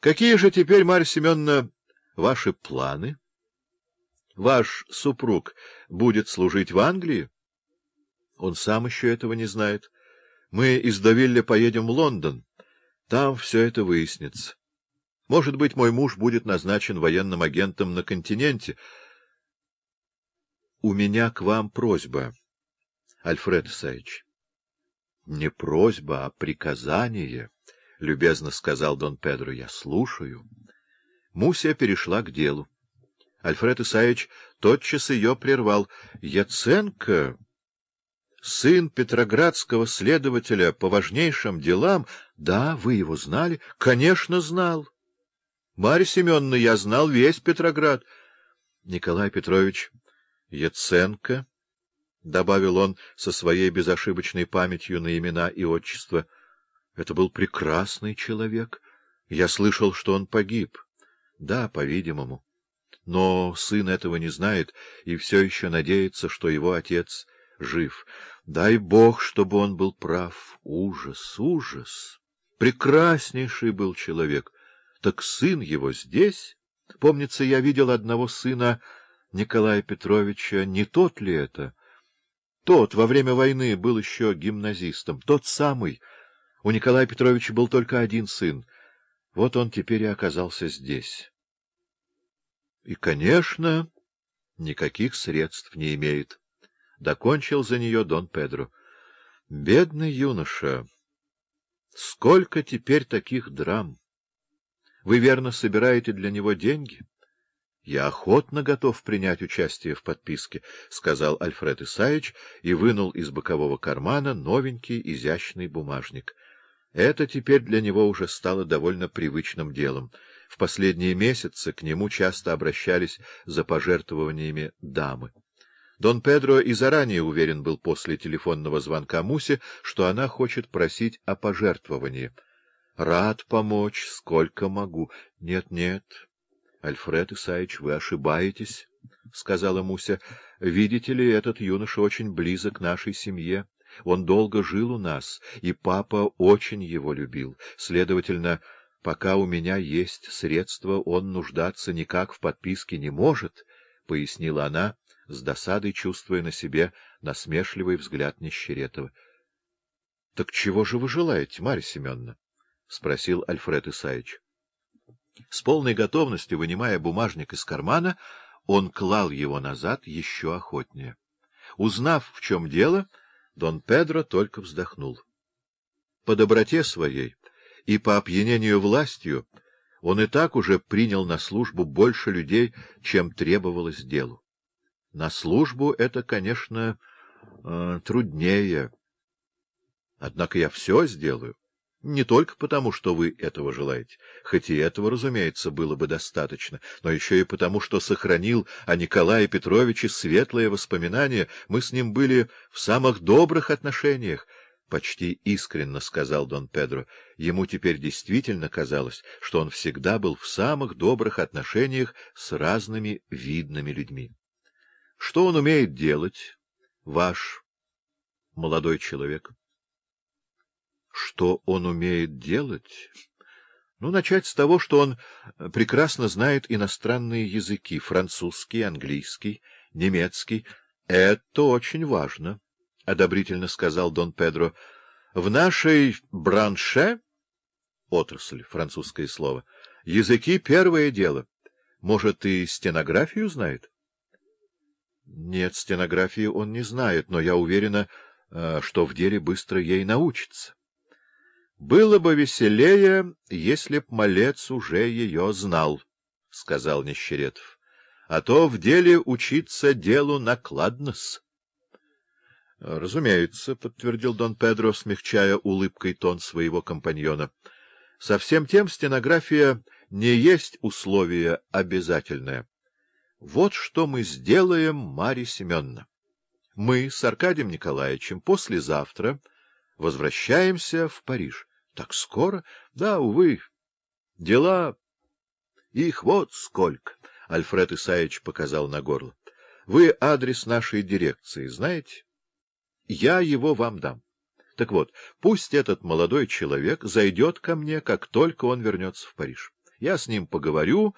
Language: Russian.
Какие же теперь, Марья Семеновна, ваши планы? Ваш супруг будет служить в Англии? Он сам еще этого не знает. Мы из Давилля поедем в Лондон. Там все это выяснится. Может быть, мой муж будет назначен военным агентом на континенте. У меня к вам просьба, Альфред Исаевич. Не просьба, а приказание, — любезно сказал Дон Педро. Я слушаю. Муся перешла к делу. Альфред Исаевич тотчас ее прервал. Яценко, сын петроградского следователя по важнейшим делам... Да, вы его знали? Конечно, знал. Марья Семеновна, я знал весь Петроград. Николай Петрович Яценко, — добавил он со своей безошибочной памятью на имена и отчество, — это был прекрасный человек. Я слышал, что он погиб. Да, по-видимому. Но сын этого не знает и все еще надеется, что его отец жив. Дай Бог, чтобы он был прав. Ужас, ужас! Прекраснейший был человек. Так сын его здесь? Помнится, я видел одного сына Николая Петровича. Не тот ли это? Тот во время войны был еще гимназистом. Тот самый. У Николая Петровича был только один сын. Вот он теперь и оказался здесь. И, конечно, никаких средств не имеет. Докончил за нее Дон Педро. Бедный юноша! Сколько теперь таких драм! Вы, верно, собираете для него деньги? — Я охотно готов принять участие в подписке, — сказал Альфред Исаевич и вынул из бокового кармана новенький изящный бумажник. Это теперь для него уже стало довольно привычным делом — в последние месяцы к нему часто обращались за пожертвованиями дамы. Дон Педро и заранее уверен был после телефонного звонка Мусе, что она хочет просить о пожертвовании. — Рад помочь, сколько могу. Нет, — Нет-нет, Альфред Исаевич, вы ошибаетесь, — сказала Муся. — Видите ли, этот юноша очень близок нашей семье. Он долго жил у нас, и папа очень его любил. Следовательно, пока у меня есть средства, он нуждаться никак в подписке не может, — пояснила она, с досадой чувствуя на себе насмешливый взгляд Нищеретова. — Так чего же вы желаете, Марья Семеновна? — спросил Альфред Исаевич. С полной готовностью, вынимая бумажник из кармана, он клал его назад еще охотнее. Узнав, в чем дело, Дон Педро только вздохнул. По доброте своей и по опьянению властью он и так уже принял на службу больше людей, чем требовалось делу. На службу это, конечно, э, труднее. Однако я все сделаю. Не только потому, что вы этого желаете, хоть и этого, разумеется, было бы достаточно, но еще и потому, что сохранил о Николае Петровиче светлые воспоминания. Мы с ним были в самых добрых отношениях, — почти искренно сказал Дон Педро. Ему теперь действительно казалось, что он всегда был в самых добрых отношениях с разными видными людьми. Что он умеет делать, ваш молодой человек? Что он умеет делать? Ну, начать с того, что он прекрасно знает иностранные языки — французский, английский, немецкий. Это очень важно. — одобрительно сказал Дон Педро, — в нашей бранше, отрасль, французское слово, языки — первое дело. Может, и стенографию знает? — Нет, стенографию он не знает, но я уверена, э, что в деле быстро ей научится. — Было бы веселее, если б малец уже ее знал, — сказал Нищеретов. — А то в деле учиться делу накладно-с. — Разумеется, — подтвердил Дон Педро, смягчая улыбкой тон своего компаньона. — Совсем тем стенография не есть условие обязательное. Вот что мы сделаем, Марья Семеновна. Мы с Аркадием Николаевичем послезавтра возвращаемся в Париж. Так скоро? Да, увы. Дела... Их вот сколько, — Альфред Исаевич показал на горло. Вы адрес нашей дирекции знаете? Я его вам дам. Так вот, пусть этот молодой человек зайдет ко мне, как только он вернется в Париж. Я с ним поговорю,